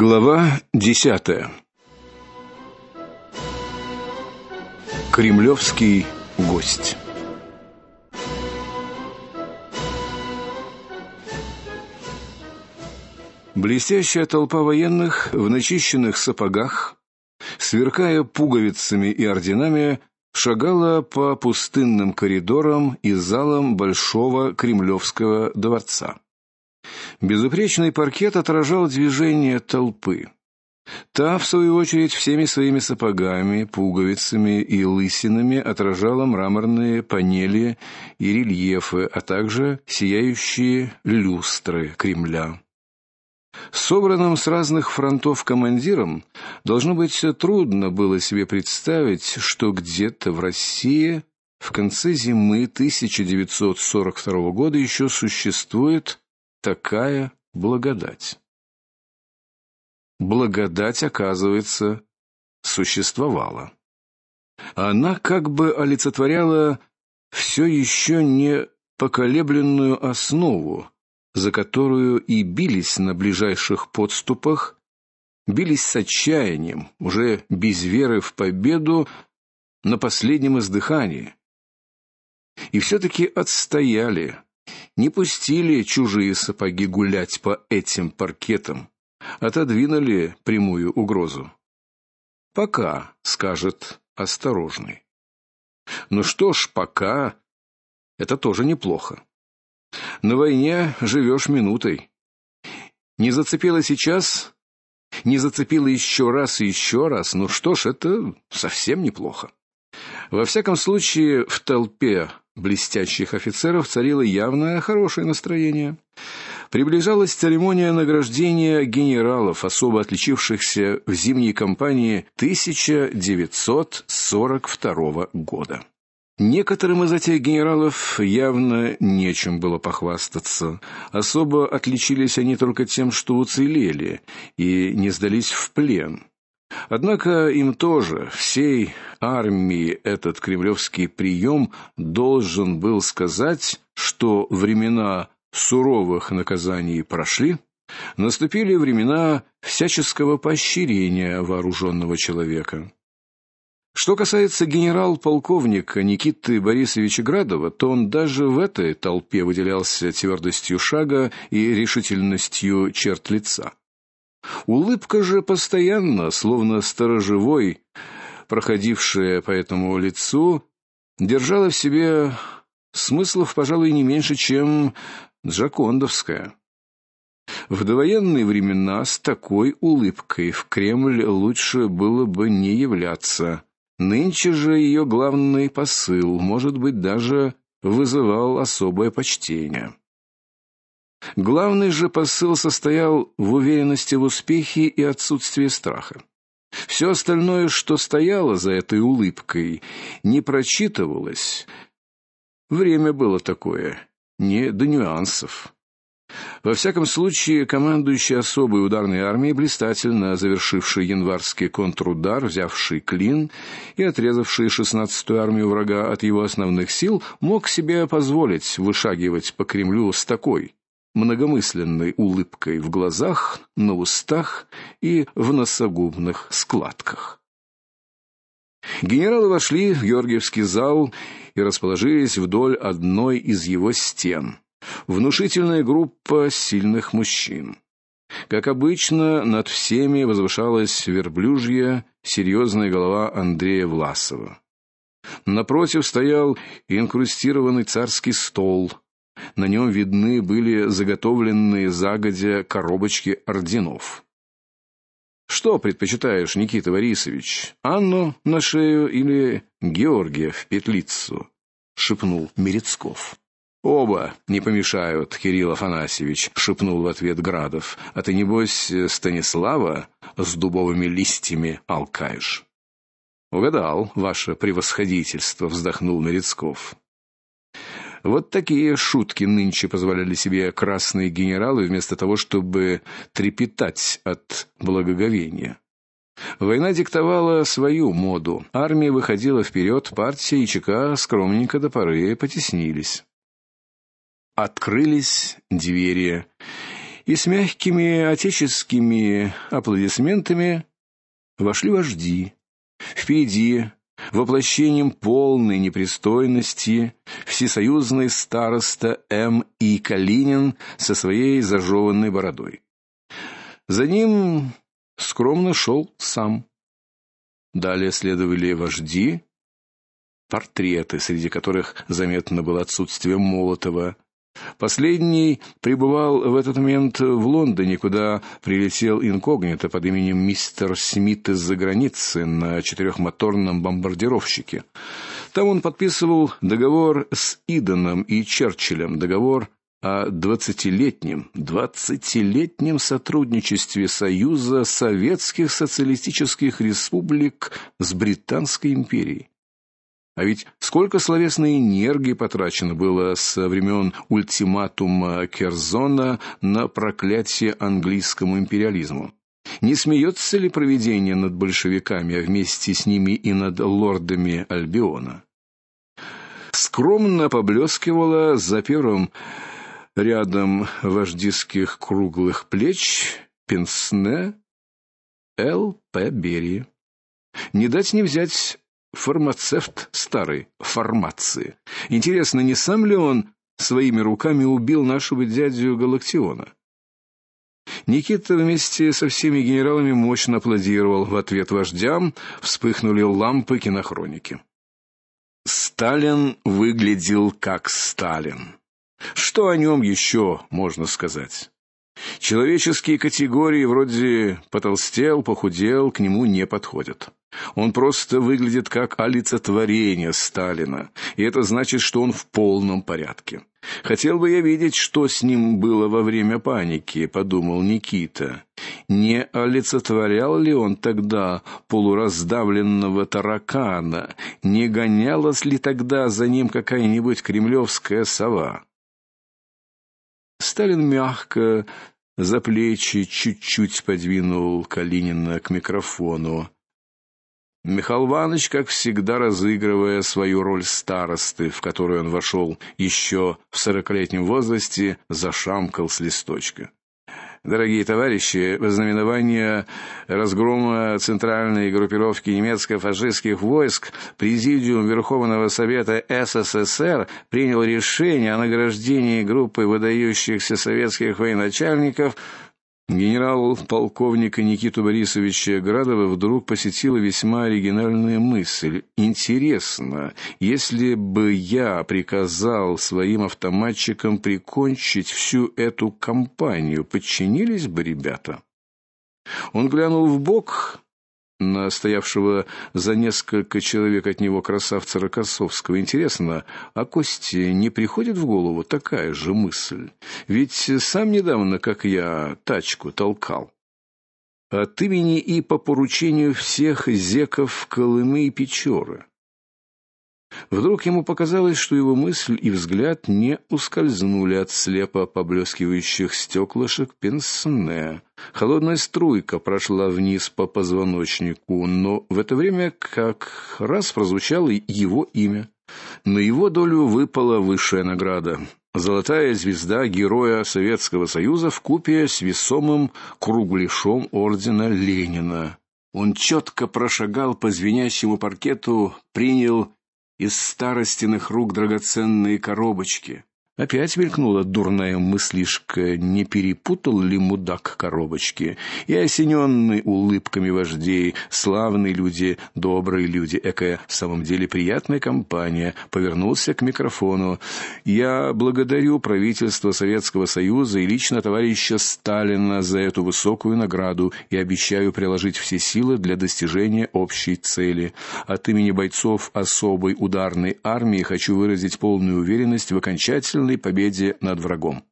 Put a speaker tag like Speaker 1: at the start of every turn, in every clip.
Speaker 1: Глава десятая. Кремлевский гость. Блестящая толпа военных в начищенных сапогах, сверкая пуговицами и орденами, шагала по пустынным коридорам и залам большого Кремлевского дворца. Безупречный паркет отражал движение толпы. Та, в свою очередь, всеми своими сапогами, пуговицами и лысинами отражала мраморные панели и рельефы, а также сияющие люстры Кремля. Собранным с разных фронтов командирам должно быть трудно было себе представить, что где-то в России в конце зимы 1942 года еще существует такая благодать. Благодать, оказывается, существовала. Она как бы олицетворяла все еще не поколебленную основу, за которую и бились на ближайших подступах, бились с отчаянием, уже без веры в победу, на последнем издыхании. И все таки отстояли, не пустили чужие сапоги гулять по этим паркетам, отодвинули прямую угрозу. Пока, скажет осторожный. Ну что ж, пока это тоже неплохо. На войне живешь минутой. Не зацепило сейчас, не зацепило еще раз и еще раз. Ну что ж, это совсем неплохо. Во всяком случае, в толпе блестящих офицеров царило явное хорошее настроение. Приближалась церемония награждения генералов, особо отличившихся в зимней кампании 1942 года. Некоторым из этих генералов явно нечем было похвастаться. Особо отличились они только тем, что уцелели и не сдались в плен. Однако им тоже, всей армии этот кремлевский прием должен был сказать, что времена суровых наказаний прошли, наступили времена всяческого поощрения вооруженного человека. Что касается генерал-полковника Никиты Борисовича Градова, то он даже в этой толпе выделялся твердостью шага и решительностью черт лица. Улыбка же постоянно, словно сторожевой, проходившая по этому лицу, держала в себе смыслов, пожалуй, не меньше, чем Джакондовская. В довоенные времена с такой улыбкой в Кремль лучше было бы не являться. Нынче же ее главный посыл, может быть, даже вызывал особое почтение. Главный же посыл состоял в уверенности в успехе и отсутствии страха. Все остальное, что стояло за этой улыбкой, не прочитывалось. Время было такое, не до нюансов. Во всяком случае, командующий особой ударной армией, блистательно завершивший январский контрудар, взявший Клин и отрезавший шестнадцатую армию врага от его основных сил, мог себе позволить вышагивать по Кремлю с такой многомысленной улыбкой в глазах, на устах и в носогубных складках. Генералы вошли в Георгиевский зал и расположились вдоль одной из его стен. Внушительная группа сильных мужчин. Как обычно, над всеми возвышалась верблюжья серьезная голова Андрея Власова. Напротив стоял инкрустированный царский стол, на нем видны были заготовленные загодя коробочки орденов. Что предпочитаешь, Никита Борисович? Анну на шею или Георгия в петлицу? шепнул Мерецков. Оба не помешают, Кирилл Афанасьевич, шепнул в ответ Градов. А ты небось Станислава с дубовыми листьями алкаешь? Угадал, ваше превосходительство, вздохнул Мерецков. Вот такие шутки нынче позволяли себе красные генералы вместо того, чтобы трепетать от благоговения. Война диктовала свою моду. Армия выходила вперед, партия и ЧК скромненько до поры потеснились. Открылись двери, И с мягкими отеческими аплодисментами вошли вожди. Впереди воплощением полной непристойности всесоюзный староста М. И. Калинин со своей зажеванной бородой. За ним скромно шел сам. Далее следовали вожди, портреты, среди которых заметно было отсутствие Молотова. Последний пребывал в этот момент в Лондоне, куда прилетел инкогнито под именем мистер Смит из-за границы на четырехмоторном бомбардировщике. Там он подписывал договор с Иденом и Черчиллем, договор о двадцатилетнем, двадцатилетнем сотрудничестве Союза Советских Социалистических Республик с Британской империей. А ведь сколько словесной энергии потрачено было со времен ультиматума Керзона на проклятие английскому империализму. Не смеется ли провидение над большевиками, а вместе с ними и над лордами Альбиона? Скромно поблескивала за первым рядом вождистских круглых плеч пенсне Л.П. Берии. Не дать не взять фармацевт старой формации. Интересно, не сам ли он своими руками убил нашего дядю Галактиона? Никита вместе со всеми генералами мощно аплодировал в ответ вождям, вспыхнули лампы кинохроники. Сталин выглядел как Сталин. Что о нем еще можно сказать? Человеческие категории вроде потолстел, похудел к нему не подходят. Он просто выглядит как олицетворение Сталина, и это значит, что он в полном порядке. Хотел бы я видеть, что с ним было во время паники, подумал Никита. Не олицетворял ли он тогда полураздавленного таракана? Не гонялась ли тогда за ним какая-нибудь кремлевская сова? Сталин мягко за плечи чуть-чуть подвинул Калинина к микрофону. Михаил Иванович, как всегда, разыгрывая свою роль старосты, в которую он вошел еще в сорокалетнем возрасте, зашамкал с листочка. Дорогие товарищи, в знаменование разгрома центральной группировки немецко-фашистских войск Президиум Верховного Совета СССР принял решение о награждении группы выдающихся советских военачальников Генерал-полковника Никиту Борисовича Градова вдруг посетила весьма оригинальная мысль. Интересно, если бы я приказал своим автоматчикам прикончить всю эту компанию, подчинились бы ребята? Он глянул в бок на стоявшего за несколько человек от него красавца Рокоссовского. Интересно, а Косте не приходит в голову такая же мысль? Ведь сам недавно, как я, тачку толкал. От имени и по поручению всех зеков Колымы и Печоры. Вдруг ему показалось, что его мысль и взгляд не ускользнули от слепо поблескивающих стеклышек пенсне. Холодная струйка прошла вниз по позвоночнику, но в это время как раз прозвучало его имя. На его долю выпала высшая награда золотая звезда Героя Советского Союза в купе с весомым кругляшом ордена Ленина. Он четко прошагал по звенящему паркету, принял из старостиных рук драгоценные коробочки. Опять мелькнула дурная мыслишка, не перепутал ли мудак коробочки. И осененный улыбками вождей, славные люди, добрые люди, экая в самом деле приятная компания, повернулся к микрофону. Я благодарю правительство Советского Союза и лично товарища Сталина за эту высокую награду и обещаю приложить все силы для достижения общей цели. От имени бойцов особой ударной армии хочу выразить полную уверенность в окончательном полной победе над врагом.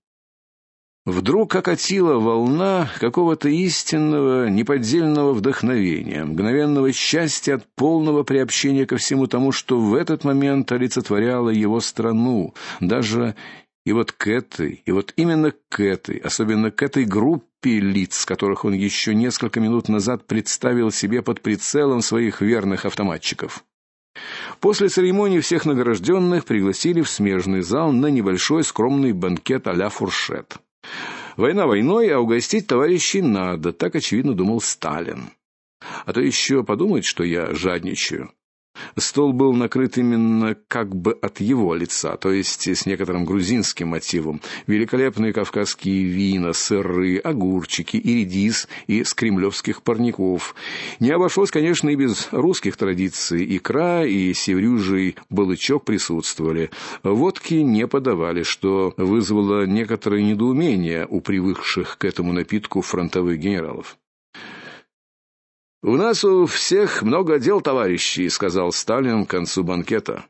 Speaker 1: Вдруг окатила волна какого-то истинного, неподдельного вдохновения, мгновенного счастья от полного приобщения ко всему тому, что в этот момент олицетворяло его страну, даже и вот к этой, и вот именно к этой, особенно к этой группе лиц, которых он еще несколько минут назад представил себе под прицелом своих верных автоматчиков. После церемонии всех награжденных пригласили в смежный зал на небольшой скромный банкет а-ля фуршет. Война войной, а угостить товарищей надо, так очевидно думал Сталин. А то еще подумает, что я жадничаю. Стол был накрыт именно как бы от его лица, то есть с некоторым грузинским мотивом. Великолепные кавказские вина, сыры, огурчики и редис из кремлевских парников. Не обошлось, конечно, и без русских традиций. Икра и севрюжий балычок присутствовали. Водки не подавали, что вызвало некоторое недоумение у привыкших к этому напитку фронтовых генералов. У нас у всех много дел, товарищи, сказал Сталин к концу банкета.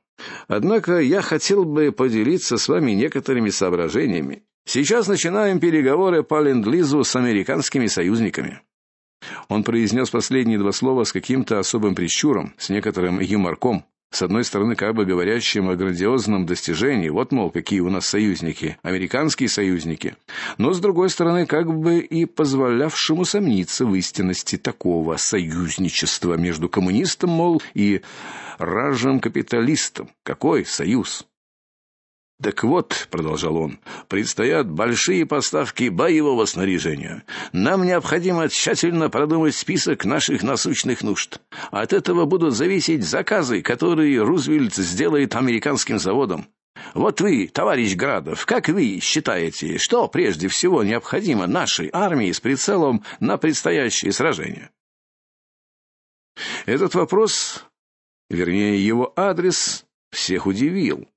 Speaker 1: Однако я хотел бы поделиться с вами некоторыми соображениями. Сейчас начинаем переговоры по ленд-лизу с американскими союзниками. Он произнес последние два слова с каким-то особым прищуром, с некоторым юморком. С одной стороны, как бы говорящим о грандиозном достижении, вот мол, какие у нас союзники, американские союзники. Но с другой стороны, как бы и позволявшему сомниться в истинности такого союзничества между коммунистом, мол, и ражем капиталистом. Какой союз? Так вот, продолжал он, предстоят большие поставки боевого снаряжения. Нам необходимо тщательно продумать список наших насущных нужд. От этого будут зависеть заказы, которые Рузвельт сделает американским заводам. Вот вы, товарищ Градов, как вы считаете, что прежде всего необходимо нашей армии с прицелом на предстоящее сражение? Этот вопрос, вернее, его адрес всех удивил.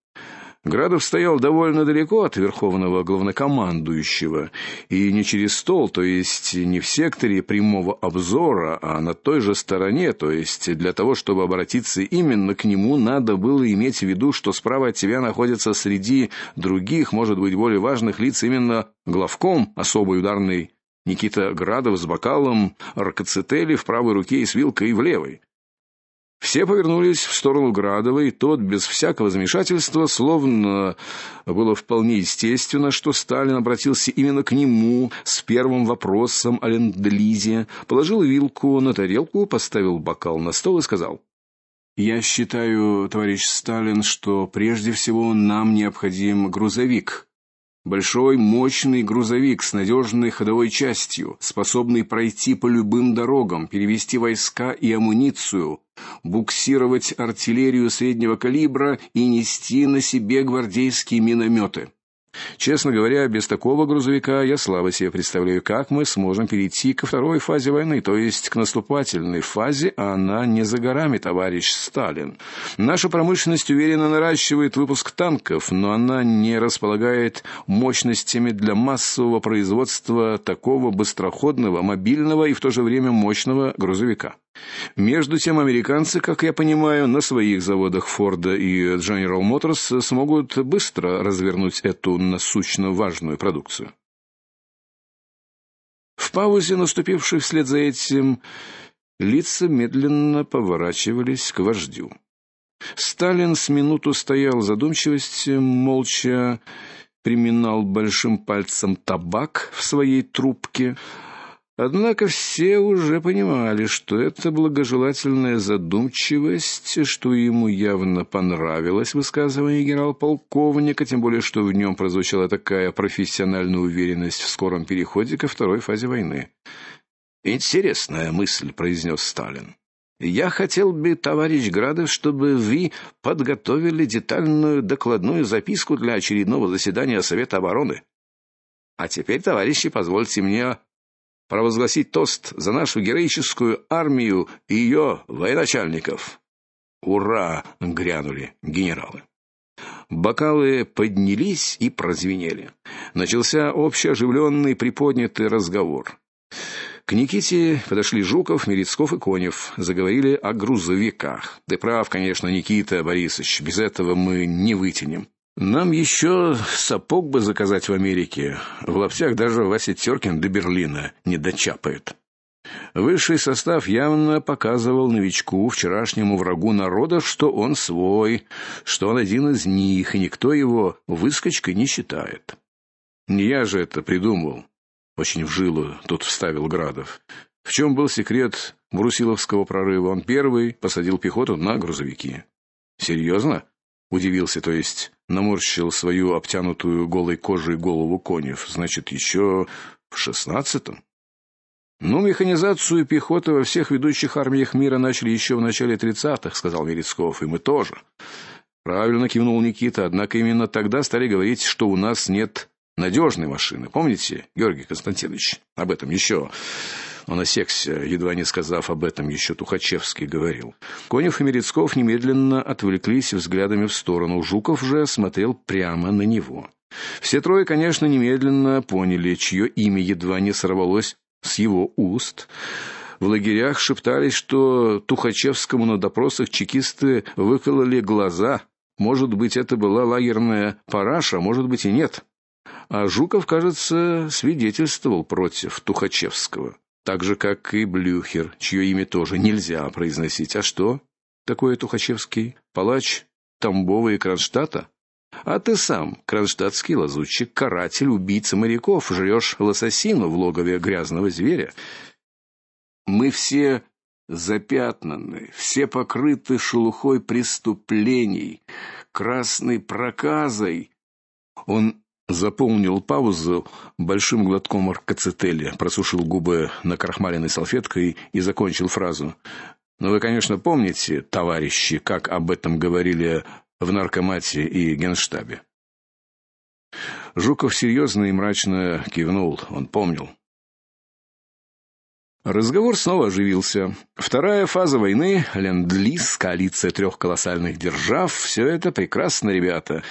Speaker 1: Градов стоял довольно далеко от верховного главнокомандующего, и не через стол, то есть не в секторе прямого обзора, а на той же стороне, то есть для того, чтобы обратиться именно к нему, надо было иметь в виду, что справа от тебя находится среди других, может быть, более важных лиц именно главком особой ударной Никита Градов с бокалом ракоцетели в правой руке и с вилкой в левой. Все повернулись в сторону Градова, и тот без всякого замешательства, словно было вполне естественно, что Сталин обратился именно к нему с первым вопросом о ленд-лизе, положил вилку на тарелку, поставил бокал на стол и сказал: "Я считаю, товарищ Сталин, что прежде всего нам необходим грузовик, Большой, мощный грузовик с надежной ходовой частью, способный пройти по любым дорогам, перевести войска и амуницию, буксировать артиллерию среднего калибра и нести на себе гвардейские минометы. Честно говоря, без такого грузовика я слабо себе представляю, как мы сможем перейти ко второй фазе войны, то есть к наступательной фазе, а она не за горами, товарищ Сталин. Наша промышленность уверенно наращивает выпуск танков, но она не располагает мощностями для массового производства такого быстроходного, мобильного и в то же время мощного грузовика. Между тем американцы, как я понимаю, на своих заводах Форда и General Motors смогут быстро развернуть эту насущно важную продукцию. В паузе, наступившей вслед за этим, лица медленно поворачивались к вождю. Сталин с минуту стоял в задумчивости, молча приминал большим пальцем табак в своей трубке, Однако все уже понимали, что это благожелательная задумчивость, что ему явно понравилось высказывание генерал-полковника, тем более что в нем прозвучала такая профессиональная уверенность в скором переходе ко второй фазе войны. Интересная мысль, произнес Сталин. Я хотел бы, товарищ Градов, чтобы вы подготовили детальную докладную записку для очередного заседания Совета обороны. А теперь, товарищи, позвольте мне провозгласить тост за нашу героическую армию и ее военачальников. Ура, грянули генералы. Бокалы поднялись и прозвенели. Начался общий оживленный приподнятый разговор. К Никите подошли Жуков, Мерецков и Конев, заговорили о грузовиках. Ты прав, конечно, Никита Борисович, без этого мы не вытянем. Нам еще сапог бы заказать в Америке. В лаптях даже Вася Теркин до Берлина не дочапает. Высший состав явно показывал новичку, вчерашнему врагу народа, что он свой, что он один из них, и никто его выскочкой не считает. Не я же это придумал. Очень в жилу тут вставил Градов. В чем был секрет Брусиловского прорыва? Он первый посадил пехоту на грузовики. Серьезно? Удивился, то есть наморщил свою обтянутую голой кожей голову Конев. Значит, еще в шестнадцатом? Ну, механизацию пехоты во всех ведущих армиях мира начали еще в начале тридцатых, сказал Мерецков, и мы тоже. Правильно кивнул Никита, однако именно тогда стали говорить, что у нас нет надежной машины. Помните, Георгий Константинович, об этом еще он осекся, едва не сказав об этом, еще Тухачевский говорил. Конев и Мерецков немедленно отвлеклись взглядами в сторону. Жуков же смотрел прямо на него. Все трое, конечно, немедленно поняли, чье имя едва не сорвалось с его уст. В лагерях шептались, что Тухачевскому на допросах чекисты выкололи глаза. Может быть, это была лагерная параша, может быть и нет. А Жуков, кажется, свидетельствовал против Тухачевского так же как и Блюхер, чье имя тоже нельзя произносить. А что? Такое Тухачевский, палач Тамбова и Кронштадта? А ты сам, кронштадтский лазутчик, каратель, убийца моряков, жрешь лососину в логове грязного зверя. Мы все запятнаны, все покрыты шелухой преступлений, красной проказой. Он заполнил паузу большим глотком аркацетели, просушил губы на крахмаленной салфеткой и закончил фразу. "Но вы, конечно, помните, товарищи, как об этом говорили в наркомате и генштабе". Жуков серьезно и мрачно кивнул. Он помнил. Разговор снова оживился. Вторая фаза войны, ленд-лиз, коалиция трех колоссальных держав все это прекрасно, ребята.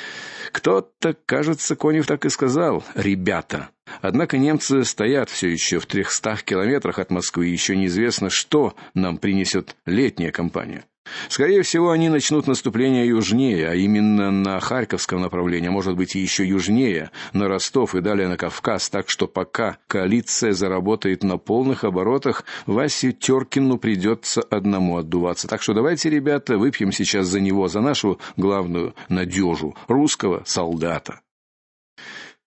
Speaker 1: Кто-то, кажется, Конев так и сказал: "Ребята". Однако немцы стоят все еще в трехстах километрах от Москвы, и еще неизвестно, что нам принесет летняя кампания. Скорее всего, они начнут наступление южнее, а именно на Харьковском направлении, может быть, еще южнее, на Ростов и далее на Кавказ, так что пока коалиция заработает на полных оборотах, Васе Теркину придется одному отдуваться. Так что давайте, ребята, выпьем сейчас за него, за нашу главную надежу русского солдата.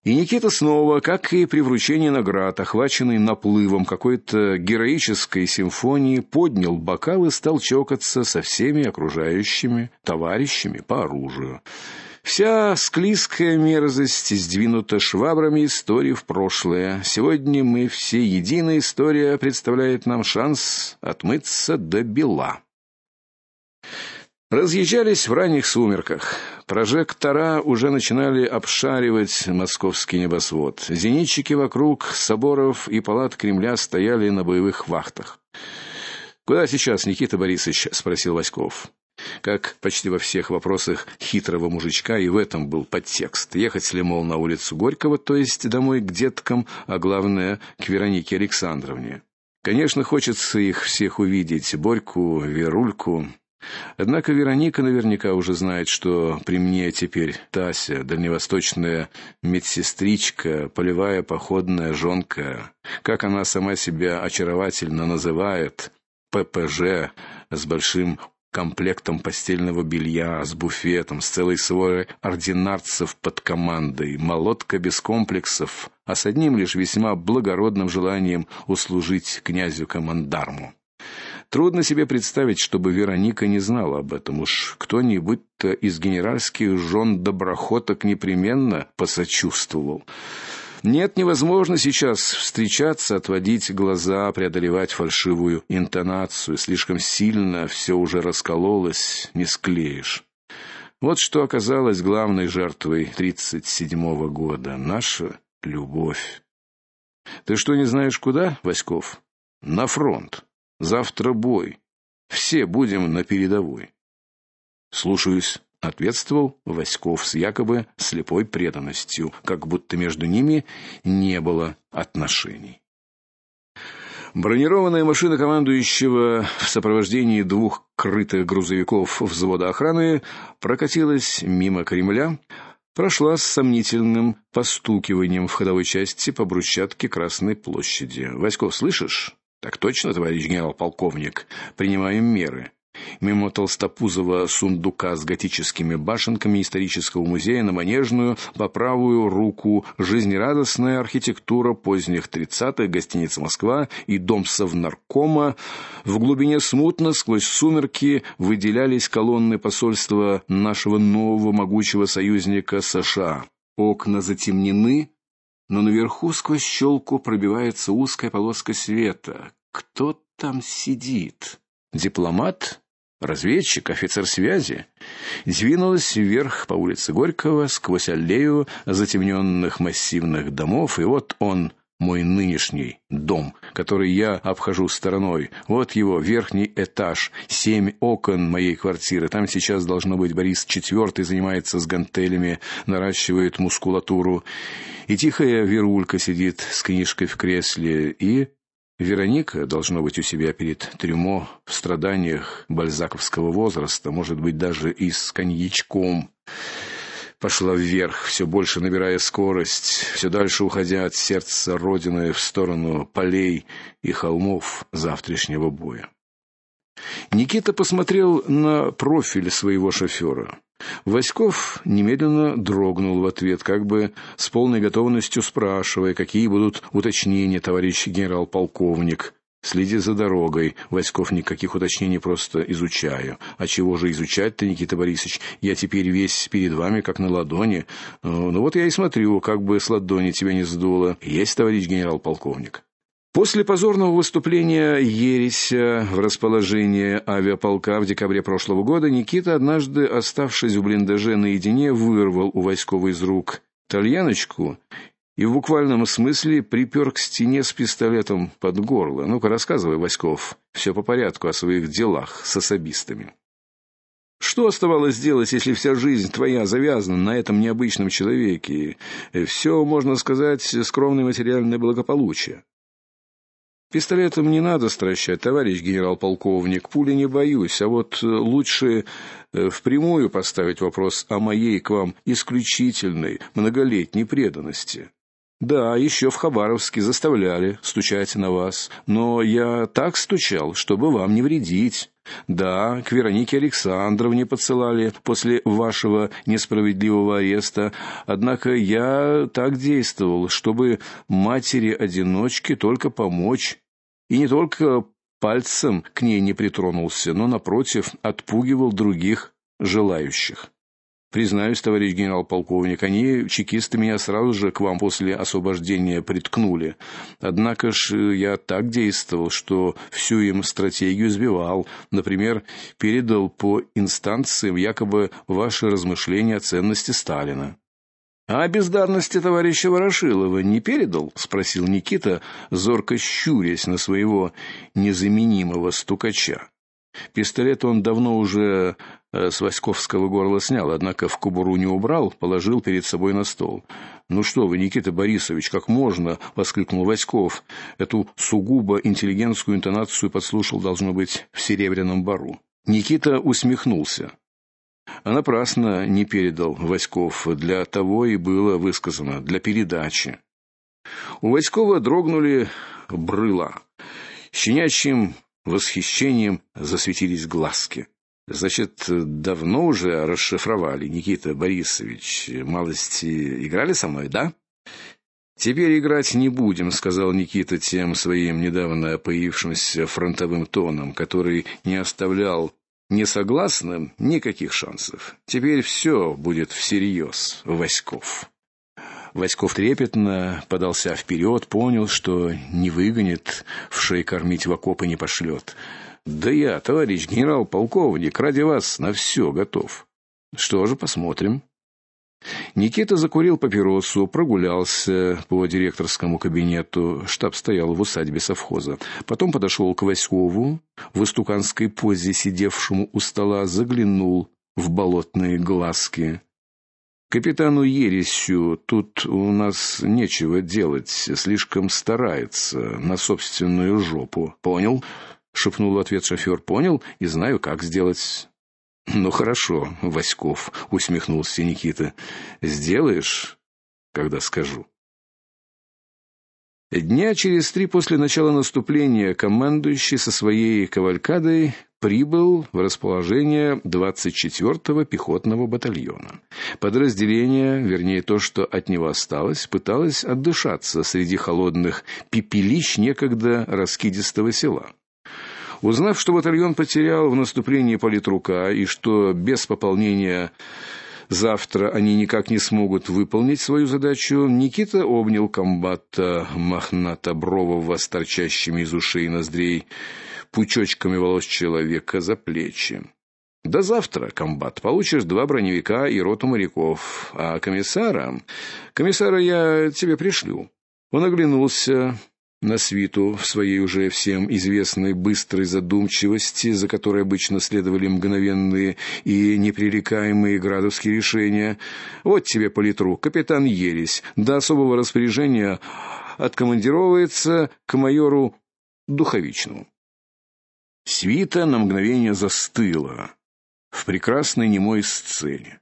Speaker 1: И Никита снова, как и при вручении наград, охваченный наплывом какой-то героической симфонии, поднял бокал и стал чокаться со всеми окружающими товарищами по оружию. Вся склизкая мерзость сдвинута швабрами истории в прошлое. Сегодня мы все единая история представляет нам шанс отмыться до бела. Разъезжались в ранних сумерках. Прожектора уже начинали обшаривать московский небосвод. Зенитчики вокруг соборов и палат Кремля стояли на боевых вахтах. Куда сейчас, Никита Борисович, спросил Васьков. Как почти во всех вопросах хитрого мужичка и в этом был подтекст. Ехать ли мол на улицу Горького, то есть домой к деткам, а главное, к Веронике Александровне. Конечно, хочется их всех увидеть: Борьку, Верульку, Однако Вероника наверняка уже знает, что при мне теперь Тася, дальневосточная медсестричка, полевая походная жонка, как она сама себя очаровательно называет, ППЖ с большим комплектом постельного белья, с буфетом, с целой сворой ординарцев под командой, молотка без комплексов, а с одним лишь весьма благородным желанием услужить князю-командарму. Трудно себе представить, чтобы Вероника не знала об этом. Уж кто-нибудь-то из генеральских жен доброхоток непременно посочувствовал. Нет, невозможно сейчас встречаться, отводить глаза, преодолевать фальшивую интонацию. Слишком сильно все уже раскололось, не склеишь. Вот что оказалось главной жертвой тридцать седьмого года наша любовь. Ты что, не знаешь куда, Васьков? На фронт. Завтра бой. Все будем на передовой. Слушаюсь, ответствовал Васьков с якобы слепой преданностью, как будто между ними не было отношений. Бронированная машина командующего в сопровождении двух крытых грузовиков взвода охраны прокатилась мимо Кремля, прошла с сомнительным постукиванием в ходовой части по брусчатке Красной площади. Васьков, слышишь? Так точно, товарищ генерал-полковник. Принимаем меры. мимо толстопузого сундука с готическими башенками исторического музея на Манежную, по правую руку жизнерадостная архитектура поздних тридцатых, гостиница Москва и дом совнаркома. В глубине смутно сквозь сумерки выделялись колонны посольства нашего нового могучего союзника США. Окна затемнены, но наверху сквозь щелку пробивается узкая полоска света. Кто там сидит? Дипломат? Разведчик, офицер связи двинулась вверх по улице Горького сквозь аллею затемненных массивных домов, и вот он, мой нынешний дом, который я обхожу стороной. Вот его верхний этаж, семь окон моей квартиры. Там сейчас должно быть Борис IV занимается с гантелями, наращивает мускулатуру. И тихая Верулька сидит с книжкой в кресле, и Вероника должно быть у себя перед трюмо в страданиях бальзаковского возраста, может быть, даже и с коньячком. Пошла вверх, все больше набирая скорость, все дальше уходя от сердца родины в сторону полей и холмов завтрашнего боя. Никита посмотрел на профиль своего шофера. Васьков немедленно дрогнул в ответ, как бы с полной готовностью спрашивая, какие будут уточнения, товарищ генерал-полковник. Следи за дорогой. Васьков никаких уточнений просто изучаю. А чего же изучать-то, Никита Борисович? Я теперь весь перед вами как на ладони. Ну вот я и смотрю, как бы с ладони тебя не сдуло. Есть, товарищ генерал-полковник. После позорного выступления Ереся в расположении авиаполка в декабре прошлого года Никита однажды, оставшись в блиндаже наедине, вырвал у Васькова из рук тальяночку и в буквальном смысле припер к стене с пистолетом под горло. Ну-ка рассказывай, Васьков, все по порядку о своих делах с особистами. Что оставалось делать, если вся жизнь твоя завязана на этом необычном человеке? Все, можно сказать, скромное материальное благополучие. Пистолетом не надо стращать, товарищ генерал-полковник, пули не боюсь, а вот э, лучше э, впрямую поставить вопрос о моей к вам исключительной многолетней преданности. Да, еще в Хабаровске заставляли стучать на вас, но я так стучал, чтобы вам не вредить. Да, к Веронике Александровне подсылали после вашего несправедливого ареста, однако я так действовал, чтобы матери-одиночке только помочь и не только пальцем к ней не притронулся, но напротив отпугивал других желающих. Признаюсь, товарищ генерал-полковник, они чекисты меня сразу же к вам после освобождения приткнули. Однако ж я так действовал, что всю им стратегию сбивал. Например, передал по инстанциям якобы ваши размышления о ценности Сталина. А о бездарности товарища Ворошилова не передал, спросил Никита, зорко щурясь на своего незаменимого стукача. Пистолет он давно уже э, с Васьковского горла снял, однако в кобуру не убрал, положил перед собой на стол. "Ну что вы, Никита Борисович, как можно?" воскликнул Васьков. Эту сугубо интеллигентскую интонацию подслушал должно быть в Серебряном бару. Никита усмехнулся. А напрасно не передал Васьков, для того и было высказано для передачи. У Васькова дрогнули брыла. Щенячьим восхищением засветились глазки. Значит, давно уже расшифровали, Никита Борисович. Малости играли со мной, да? Теперь играть не будем, сказал Никита тем своим недавно появившимся фронтовым тоном, который не оставлял несогласным никаких шансов. Теперь все будет всерьез, Васьков. Васьков трепетно подался вперед, понял, что не выгонит, в шей кормить в окопы не пошлет. Да я, товарищ генерал-полковник, ради вас на все готов. Что же, посмотрим. Никита закурил папиросу, прогулялся по директорскому кабинету, штаб стоял в усадьбе совхоза. Потом подошел к Васькову, в истуканской позе сидевшему у стола, заглянул в болотные глазки. Капитану Ересю тут у нас нечего делать, слишком старается на собственную жопу. Понял? Шепнул в ответ шофер. Понял и знаю, как сделать. Ну хорошо, Васьков, усмехнулся Никита. Сделаешь, когда скажу. Дня через три после начала наступления командующий со своей кавалькадой прибыл в расположение 24-го пехотного батальона. Подразделение, вернее то, что от него осталось, пыталось отдышаться среди холодных пепелищ некогда раскидистого села. Узнав, что батальон потерял в наступлении политрука и что без пополнения завтра они никак не смогут выполнить свою задачу, Никита обнял комбата мохнатобрового с торчащими из ушей и ноздрей пучочками волос человека за плечи. До завтра, комбат, получишь два броневика и роту моряков, а комиссара, комиссара я тебе пришлю. Он оглянулся на свиту в своей уже всем известной быстрой задумчивости, за которой обычно следовали мгновенные и непререкаемые градовские решения. Вот тебе политрук, капитан Ересь, до особого распоряжения откомандировывается к майору Духовичному. Свита на мгновение застыла в прекрасной немой сцене.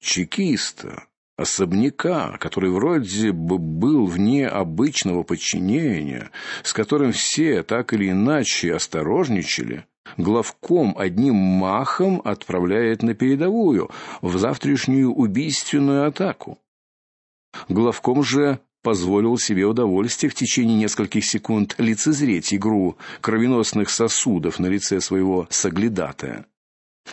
Speaker 1: Чекиста, особняка, который вроде бы был вне обычного подчинения, с которым все так или иначе осторожничали, главком одним махом отправляет на передовую в завтрашнюю убийственную атаку. Главком же позволил себе удовольствие в течение нескольких секунд лицезреть игру кровеносных сосудов на лице своего соглядатая.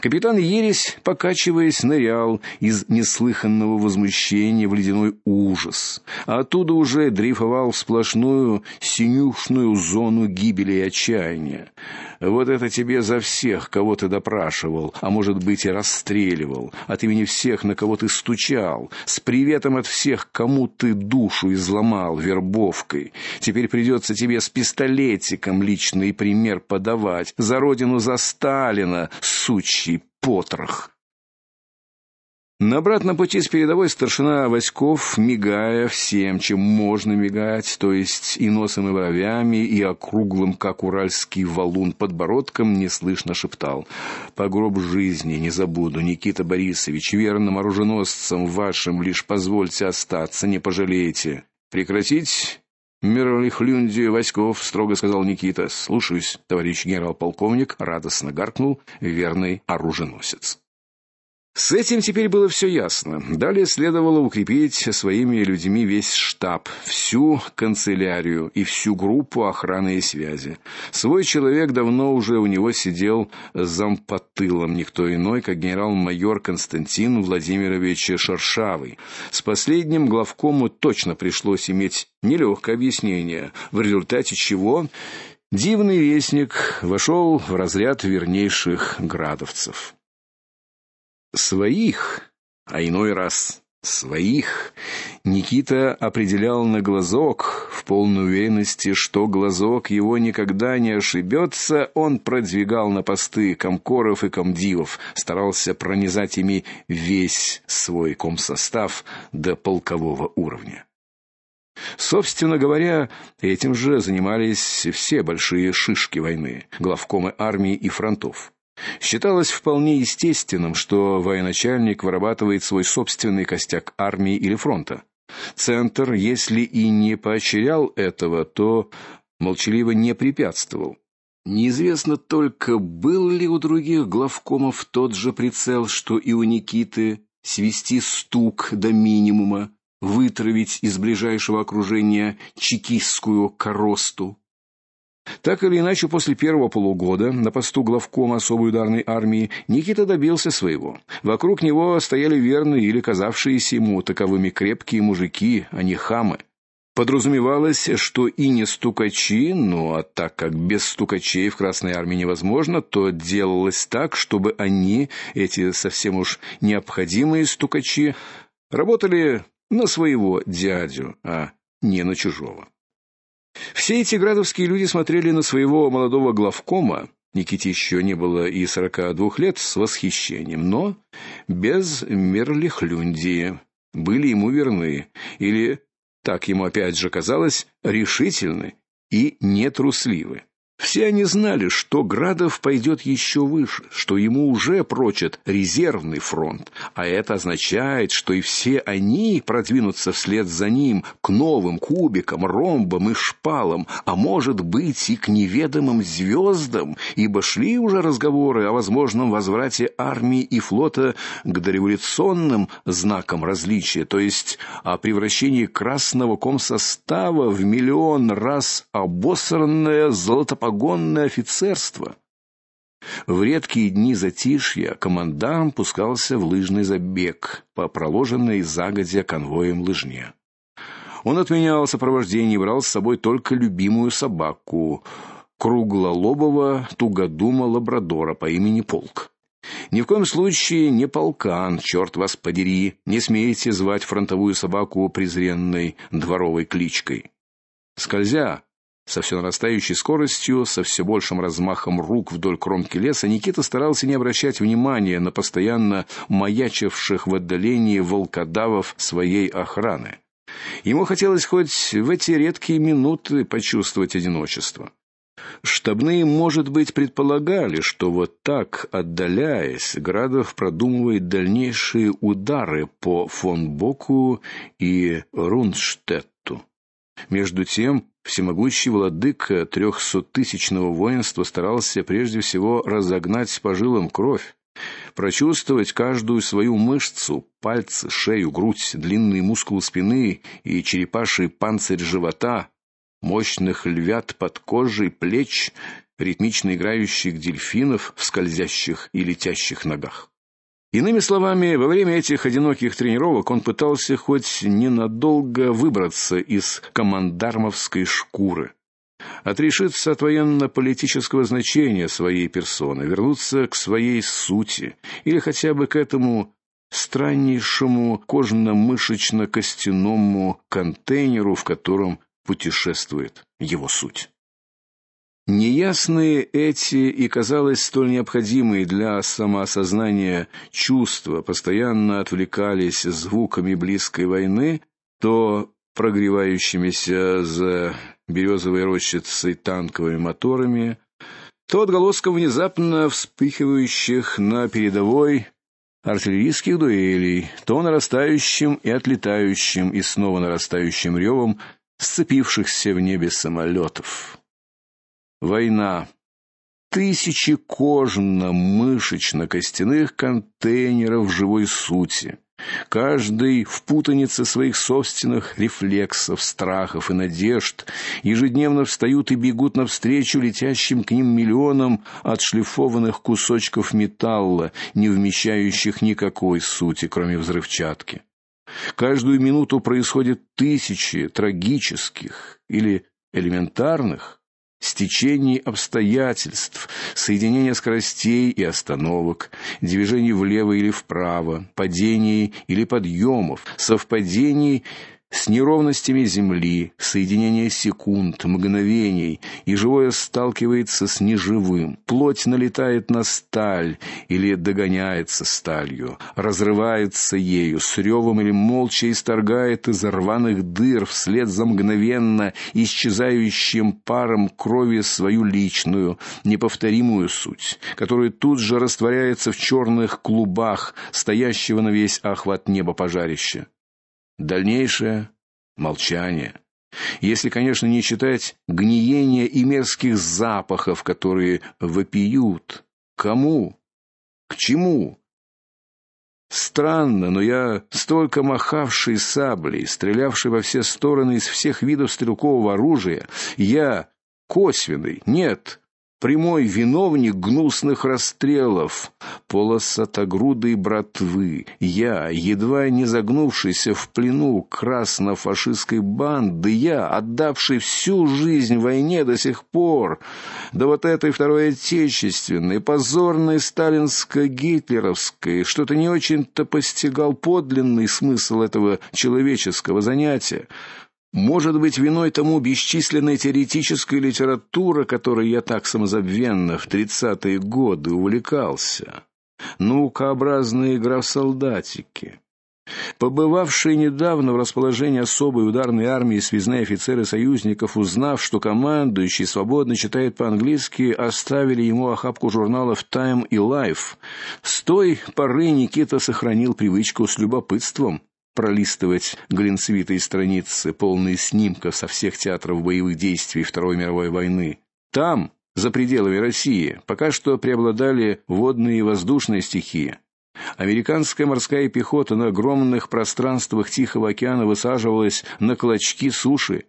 Speaker 1: Капитан Ересь, покачиваясь, нырял из неслыханного возмущения в ледяной ужас, а оттуда уже дрейфовал в сплошную синюшную зону гибели и отчаяния. Вот это тебе за всех, кого ты допрашивал, а может быть и расстреливал, от имени всех, на кого ты стучал, с приветом от всех, кому ты душу изломал вербовкой. Теперь придется тебе с пистолетиком личный пример подавать, за родину за Сталина, сучий потрох. На обратном пути с передовой старшина Васьков, мигая всем, чем можно мигать, то есть и носом, и бровями, и округлым, как уральский валун, подбородком, неслышно шептал: "По гроб жизни не забуду, Никита Борисович, верным оруженосцем вашим лишь позвольте остаться, не пожалеете. Прекратить Мирлихлюндию Васьков строго сказал Никита. "Слушаюсь, товарищ генерал-полковник", радостно гаркнул верный оруженосец. С этим теперь было все ясно. Далее следовало укрепить своими людьми весь штаб, всю канцелярию и всю группу охраны и связи. Свой человек давно уже у него сидел зампотылом, никто иной, как генерал-майор Константин Владимирович Шершавый. С последним главкому точно пришлось иметь нелегкое объяснение, в результате чего дивный вестник вошел в разряд вернейших градовцев своих, а иной раз своих Никита определял на глазок, в полной уверенности, что глазок его никогда не ошибется, он продвигал на посты комкоров и комдивов, старался пронизать ими весь свой комсостав до полкового уровня. Собственно говоря, этим же занимались все большие шишки войны, главкомы армии и фронтов. Считалось вполне естественным, что военачальник вырабатывает свой собственный костяк армии или фронта. Центр, если и не поощрял этого, то молчаливо не препятствовал. Неизвестно только, был ли у других главкомов тот же прицел, что и у Никиты, свести стук до минимума, вытравить из ближайшего окружения чекистскую коросту. Так или иначе, после первого полугода на посту главкома особой ударной армии Никита добился своего. Вокруг него стояли верные или казавшиеся ему таковыми крепкие мужики, а не хамы. Подразумевалось, что и не стукачи, но а так как без стукачей в Красной армии невозможно, то делалось так, чтобы они, эти совсем уж необходимые стукачи, работали на своего дядю, а не на чужого. Все эти градовские люди смотрели на своего молодого главкома, Никите еще не было и сорока двух лет, с восхищением, но без мерлихлюндии, были ему верны, или, так ему опять же казалось, решительны и нетрусливы. Все они знали, что Градов пойдет еще выше, что ему уже прочат резервный фронт, а это означает, что и все они продвинутся вслед за ним к новым кубикам, ромбам и шпалам, а может быть и к неведомым звездам, ибо шли уже разговоры о возможном возврате армии и флота к дореволюционным знакам различия, то есть о превращении красного комсостава в миллион раз обосранное золото погонное офицерство. В редкие дни затишья командант пускался в лыжный забег по проложенной загодя конвоем лыжне. Он отменял сопровождение и брал с собой только любимую собаку круглолобого тугодума лабрадора по имени Полк. Ни в коем случае не полкан, черт вас подери, не смейте звать фронтовую собаку презренной дворовой кличкой. Скользя со все нарастающей скоростью, со все большим размахом рук вдоль кромки леса, Никита старался не обращать внимания на постоянно маячивших в отдалении волкодавов своей охраны. Ему хотелось хоть в эти редкие минуты почувствовать одиночество. Штабные, может быть, предполагали, что вот так, отдаляясь, Градов продумывает дальнейшие удары по фон Боку и Рунштетту. Между тем, всемогущий владыка трехсоттысячного воинства старался прежде всего разогнать по жилам кровь, прочувствовать каждую свою мышцу, пальцы, шею, грудь, длинные мускулы спины и черепаший панцирь живота, мощных львят под кожей, плеч, ритмично играющих дельфинов в скользящих и летящих ногах. Иными словами, во время этих одиноких тренировок он пытался хоть ненадолго выбраться из командармовской шкуры, отрешиться от военно-политического значения своей персоны, вернуться к своей сути или хотя бы к этому страннейшему кожно-мышечно-костяному контейнеру, в котором путешествует его суть. Неясные эти и, казалось, столь необходимые для самоосознания чувства постоянно отвлекались звуками близкой войны, то прогревающимися за березовой рощицей танковыми моторами, то отголоском внезапно вспыхивающих на передовой артиллерийских дуэлей, то нарастающим и отлетающим и снова нарастающим ревом сцепившихся в небе самолетов. Война. Тысячи кожно-мышечно-костяных контейнеров живой сути. Каждый в путанице своих собственных рефлексов, страхов и надежд ежедневно встают и бегут навстречу летящим к ним миллионам отшлифованных кусочков металла, не вмещающих никакой сути, кроме взрывчатки. Каждую минуту происходят тысячи трагических или элементарных стечений обстоятельств, соединения скоростей и остановок, движений влево или вправо, падений или подъемов, совпадений с неровностями земли, соединение секунд, мгновений, и живое сталкивается с неживым. Плоть налетает на сталь или догоняется сталью, разрывается ею, с ревом или молча исторгает из рваных дыр вслед за мгновенно исчезающим паром крови свою личную, неповторимую суть, которая тут же растворяется в черных клубах стоящего на весь охват неба пожарища. Дальнейшее молчание. Если, конечно, не считать гниения и мерзких запахов, которые вопиют. Кому? К чему? Странно, но я, столько махавший саблей, стрелявший во все стороны из всех видов стрелкового оружия, я косвенный, нет, прямой виновник гнусных расстрелов, полосатогрудой братвы. Я, едва не загнувшийся в плену красно-фашистской банды, я, отдавший всю жизнь войне до сих пор, до вот этой Второй Отечественной, позорной сталинско-гитлеровской, что-то не очень-то постигал подлинный смысл этого человеческого занятия. Может быть, виной тому бесчисленная теоретическая литература, которой я так самозабвенно в тридцатые годы увлекался. Наукообразная игра в солдатики. Побывавшие недавно в расположении особой ударной армии связные офицеры союзников, узнав, что командующий свободно читает по-английски, оставили ему охапку журналов Time и Life. С той поры Никита сохранил привычку с любопытством пролистывать глинцевитые страницы, полные снимков со всех театров боевых действий Второй мировой войны. Там, за пределами России, пока что преобладали водные и воздушные стихии. Американская морская пехота на огромных пространствах Тихого океана высаживалась на клочки суши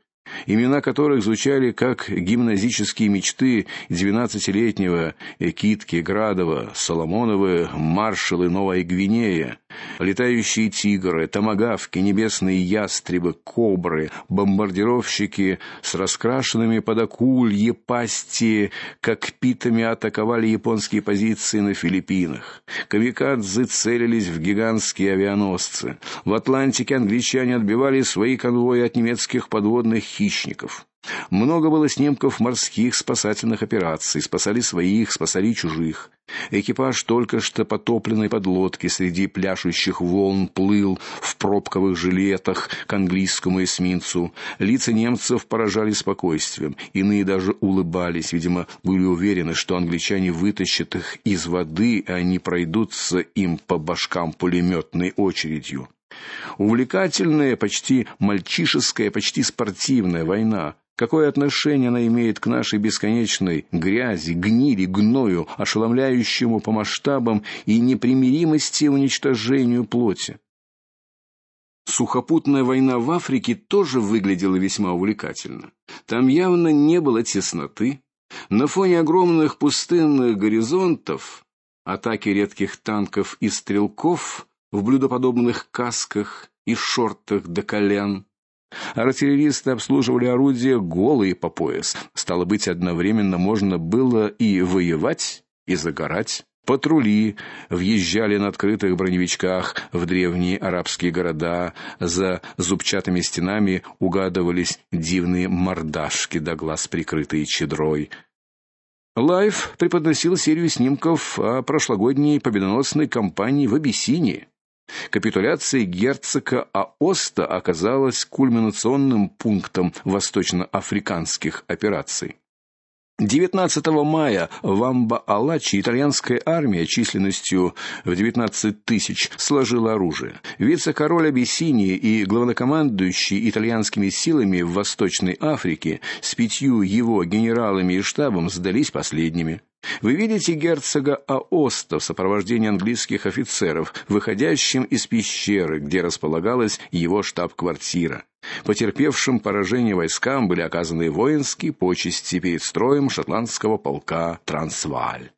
Speaker 1: имена которых звучали как гимназические мечты двенадцатилетнего Китки Градова, Соломоновы, маршалы Новой Гвинеи, летающие тигры, томагавки, небесные ястребы, кобры, бомбардировщики с раскрашенными под акульи пасти кокпитами атаковали японские позиции на Филиппинах. Камикадзе целились в гигантские авианосцы. В Атлантике англичане отбивали свои конвои от немецких подводных хищников. Много было снимков морских спасательных операций, спасали своих, спасали чужих. Экипаж только что потопленной подлодки среди пляшущих волн плыл в пробковых жилетах к английскому эсминцу. Лица немцев поражали спокойствием, иные даже улыбались, видимо, были уверены, что англичане вытащат их из воды, а они пройдутся им по башкам пулеметной очередью. Увлекательная, почти мальчишеская, почти спортивная война. Какое отношение она имеет к нашей бесконечной грязи, гнили, гною, ошеломляющему по масштабам и непримиримости уничтожению плоти? Сухопутная война в Африке тоже выглядела весьма увлекательно. Там явно не было тесноты. На фоне огромных пустынных горизонтов атаки редких танков и стрелков в блюдоподобных касках и шортах до колен. Артиллеристы обслуживали орудия голые по пояс. Стало быть, одновременно можно было и воевать, и загорать. Патрули въезжали на открытых броневичках в древние арабские города. За зубчатыми стенами угадывались дивные мордашки до глаз прикрытые чадрой. Life преподносил серию снимков о прошлогодней победоносной кампании в Абиссинии. Капитуляция герцога Аоста оказалась кульминационным пунктом восточноафриканских операций. 19 мая в Амба-Алачи итальянская армия численностью в 19 тысяч сложила оружие. Вице-король Абиссинии и главнокомандующий итальянскими силами в Восточной Африке с пятью его генералами и штабом сдались последними. Вы видите герцога Аоста в сопровождении английских офицеров, выходящим из пещеры, где располагалась его штаб-квартира. Потерпевшим поражение войскам были оказаны воинские почести перед строем шотландского полка Трансваль.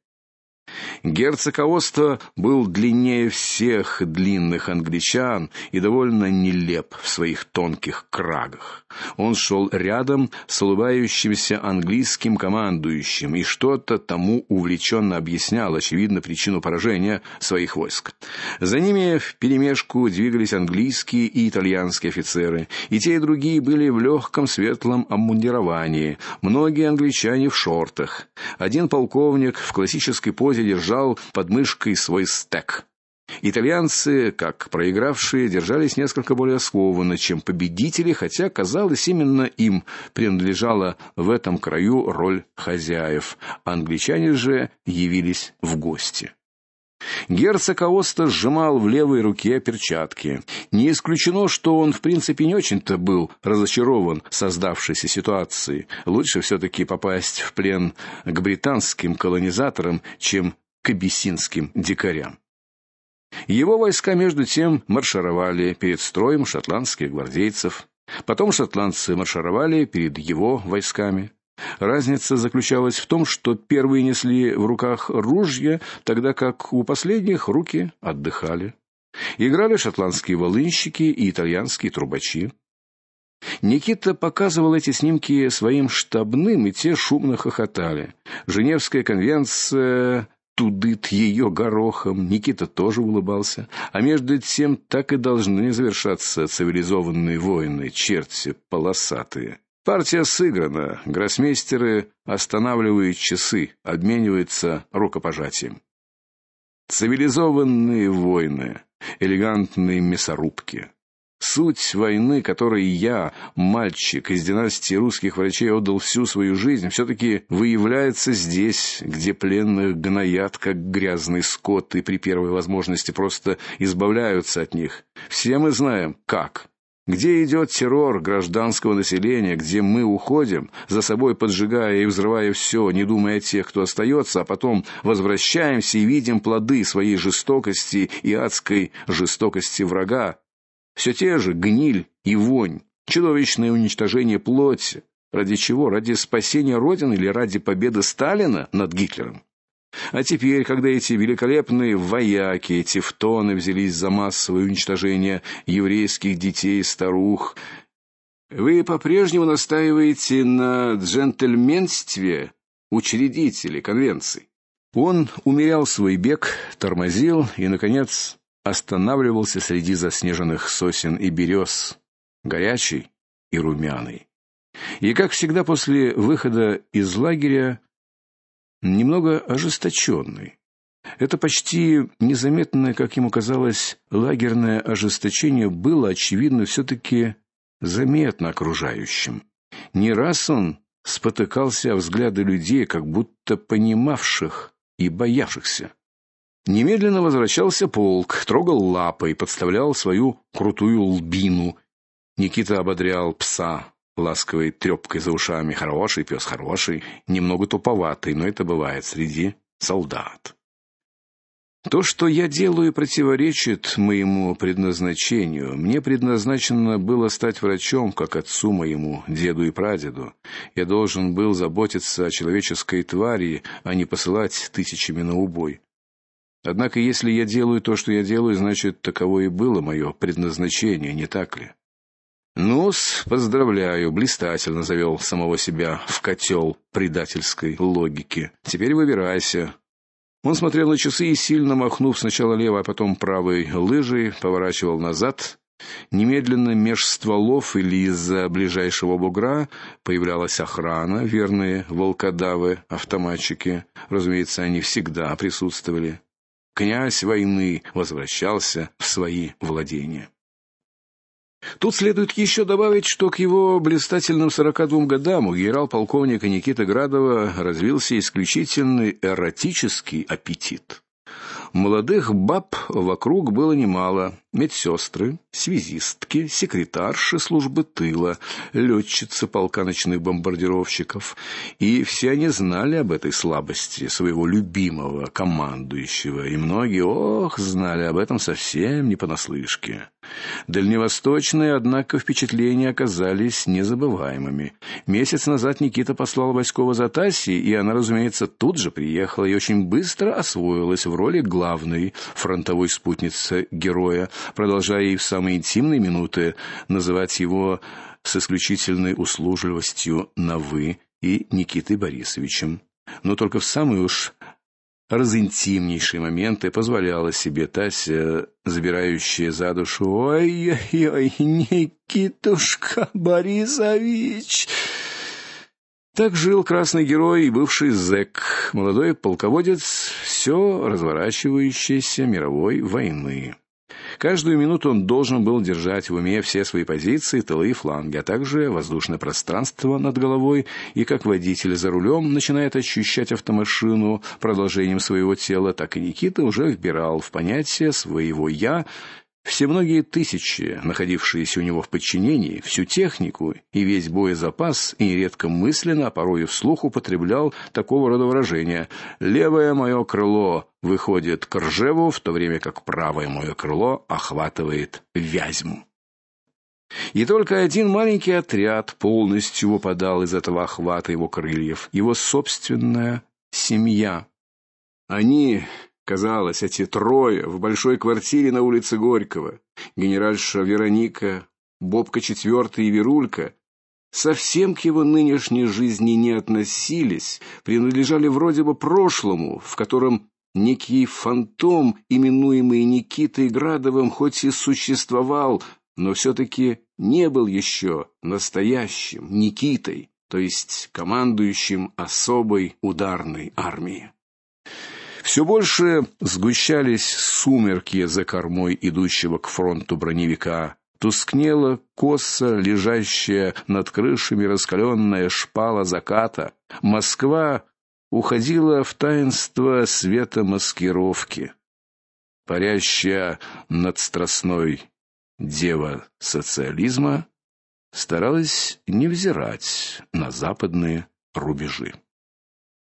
Speaker 1: Герцог Аоста был длиннее всех длинных англичан и довольно нелеп в своих тонких крагах. Он шел рядом с улыбающимся английским командующим и что-то тому увлеченно объяснял, очевидно, причину поражения своих войск. За ними вперемешку двигались английские и итальянские офицеры, и те и другие были в легком светлом обмундировании, многие англичане в шортах. Один полковник в классической позе держал под мышкой свой стек. Итальянцы, как проигравшие, держались несколько более скованно, чем победители, хотя казалось именно им принадлежала в этом краю роль хозяев. Англичане же явились в гости. Герцог Аоста сжимал в левой руке перчатки. Не исключено, что он в принципе не очень-то был разочарован создавшейся ситуацией. Лучше все таки попасть в плен к британским колонизаторам, чем к абиссинским дикарям. Его войска между тем маршировали перед строем шотландских гвардейцев. Потом шотландцы маршировали перед его войсками. Разница заключалась в том, что первые несли в руках ружья, тогда как у последних руки отдыхали. Играли шотландские волынщики и итальянские трубачи. Никита показывал эти снимки своим штабным, и те шумно хохотали. Женевская конвенция тудыт ее горохом. Никита тоже улыбался. А между тем так и должны завершаться цивилизованные войны, черти полосатые. Партия сыграна. Гроссмейстеры останавливают часы, обмениваются рукопожатием. Цивилизованные войны. элегантной мясорубке. Суть войны, которой я, мальчик из династии русских врачей, отдал всю свою жизнь, все таки выявляется здесь, где пленных гноят как грязный скот и при первой возможности просто избавляются от них. Все мы знаем, как. Где идет террор гражданского населения, где мы уходим, за собой поджигая и взрывая все, не думая о тех, кто остается, а потом возвращаемся и видим плоды своей жестокости и адской жестокости врага, все те же гниль и вонь, чудовищное уничтожение плоти. Ради чего? Ради спасения родины или ради победы Сталина над Гитлером? А теперь, когда эти великолепные вояки, тевтоны взялись за массовое уничтожение еврейских детей и старух, вы по-прежнему настаиваете на джентльменстве учредителей конвенции. Он умерял свой бег, тормозил и наконец останавливался среди заснеженных сосен и берез, горячий и румяный. И как всегда после выхода из лагеря немного ожесточенный. Это почти незаметное, как ему казалось, лагерное ожесточение было очевидно все таки заметно окружающим. Не раз он спотыкался о взгляды людей, как будто понимавших и боявшихся. Немедленно возвращался полк, трогал лапой, подставлял свою крутую лбину. Никита ободрял пса ласковой трепкой за ушами. Хороший пес, хороший, немного туповатый, но это бывает среди солдат. То, что я делаю, противоречит моему предназначению. Мне предназначено было стать врачом, как отцу моему, деду и прадеду. Я должен был заботиться о человеческой твари, а не посылать тысячами на убой. Однако, если я делаю то, что я делаю, значит, таково и было мое предназначение, не так ли? Ну-с, поздравляю, блистательно завел самого себя в котел предательской логики. Теперь выбирайся. Он смотрел на часы и сильно махнув сначала левой, а потом правой лыжей, поворачивал назад. Немедленно меж стволов или из-за ближайшего бугра появлялась охрана, верные волкодавы, автоматчики. Разумеется, они всегда присутствовали князь войны возвращался в свои владения. Тут следует еще добавить, что к его блистательным 42 годам у генерал-полковника Никиты Градова развился исключительный эротический аппетит. Молодых баб вокруг было немало: медсестры, связистки, секретарши службы тыла, летчицы полка ночных бомбардировщиков, и все они знали об этой слабости своего любимого командующего, и многие, ох, знали об этом совсем не понаслышке. Дальневосточные, однако, впечатления оказались незабываемыми. Месяц назад Никита послал войскова за Тассией, и она, разумеется, тут же приехала и очень быстро освоилась в роли главной фронтовой спутницы героя, продолжая и в самые интимные минуты называть его с исключительной услужливостью на вы и Никитой Борисовичем. Но только в самые уж разинтимнейшие моменты позволяла себе Тася, забирающая за душу: "Ой-ой-ой, Никитушка Борисович!" Так жил красный герой и бывший зэк, молодой полководец все разворачивающейся мировой войны. Каждую минуту он должен был держать в уме все свои позиции, тылы и фланги, а также воздушное пространство над головой, и как водитель за рулем начинает ощущать автомашину продолжением своего тела, так и Никита уже вбирал в понятие своего я все многие тысячи, находившиеся у него в подчинении, всю технику и весь боезапас, и нередко мысленно, а порой и вслух употреблял такого рода выражения: "Левое мое крыло выходит к Ржеву, в то время как правое мое крыло охватывает Вязьму". И только один маленький отряд полностью выпадал из этого охвата его крыльев, его собственная семья. Они Казалось, эти трое в большой квартире на улице Горького, генеральша Вероника, Бобка четвертый и Верулька, совсем к его нынешней жизни не относились, принадлежали вроде бы прошлому, в котором некий фантом, именуемый Никитой Градовым, хоть и существовал, но все таки не был еще настоящим Никитой, то есть командующим особой ударной армией. Все больше сгущались сумерки за кормой идущего к фронту броневика. Тускнела косо лежащая над крышами раскаленная шпала заката. Москва уходила в таинство света маскировки. Парящая над страстной дева социализма старалась не взирать на западные рубежи.